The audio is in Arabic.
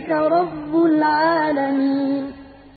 ذَٰلِكَ رَبُّ الْعَالَمِينَ.